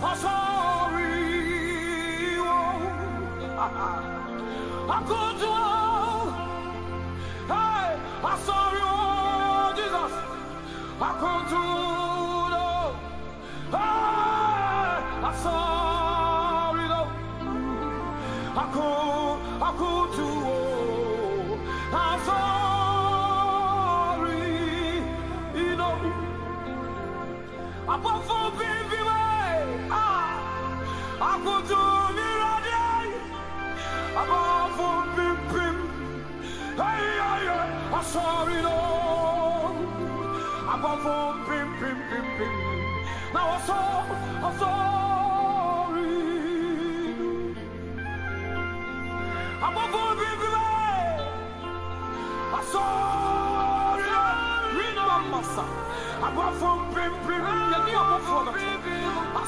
I sorry, I could do I could, I could do. I'm sorry, you know. I'm for baby way. Ah, I could do me right. I'm for pim pim. Hey, Remember, son. I'm for pim pim. You need a for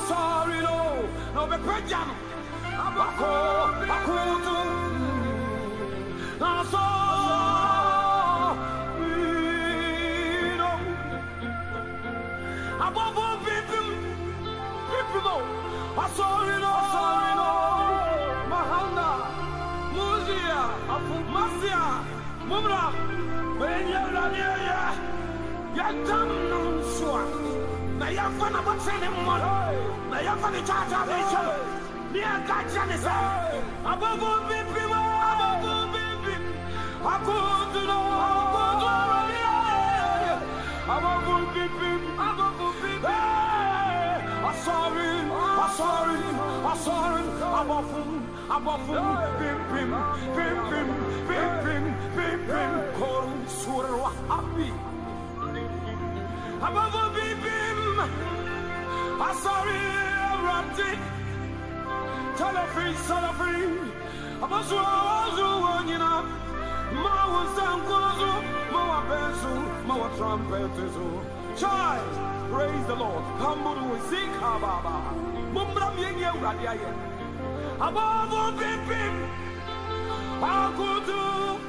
sorry, no. No, be pejano. I'm for, I'm for I'm sorry, no. I'm for pim pim. Pim pim, no. Sorry, no. Sorry, no. Mahanda. Muzia. Masia. Mumra. Benya Rania. Yatam Sua. Na Yafana Batsene Mon. Na Yafani Tata Bishop. Near Kajanisa. Above all Bibi. Above all Bibi. I could do no. Above all Bibi. Above all Bibi. I'm sorry, I'm sorry, I'm sorry, I'm off him, I'm off him, bim bim, bim bim, bim bim, bim bim, korum surwa happy. I'm off him, bim bim, I'm sorry, I'm raptic. Telephone, telephone, I'm a you know. Ma was down, ma pencil, ma trumpet, Child, praise the Lord. Kamburu zika baba. Mumbram yenye uradia ye. Above bim bim. Akutu uradi.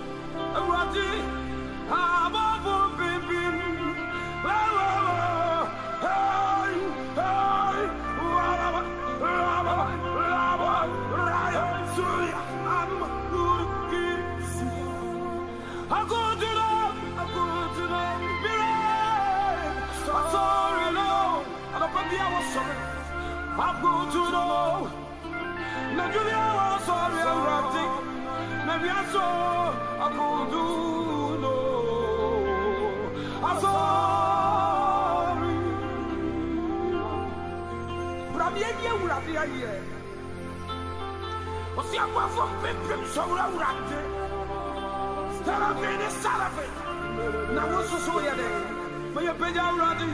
Now, what's the story there? mɛyɛ pɛgya awurade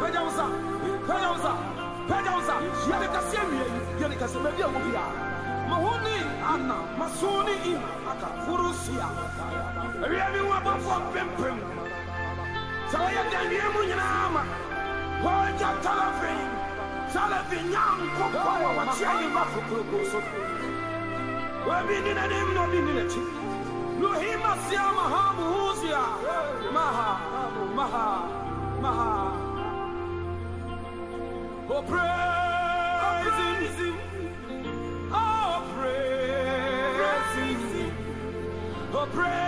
pɛgya wo sa pɛgyaw yɛde kɛseɛ wie yɛde kɛseɛ baabi a wɔ biara maho ne ana maso ne im aka foro sia awia bi ho abɔfoɔ pempem sɛ wɔyɛ da mu nyinaa ma wɔagya talafin talafin nya nkokɔ wɔ wɔkyeɛ yi ma fokorokoro so wɔbi ne nanim na bi ne n'akyi lohima sia maha muhusia maha maha. Oh praise him Oh praise him Oh praise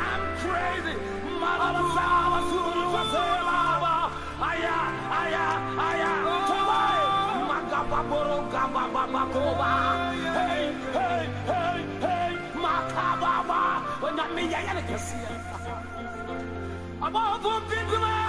I'm crazy. Yɛyɛ ne kɛseɛ abɔfo mpintuma obiani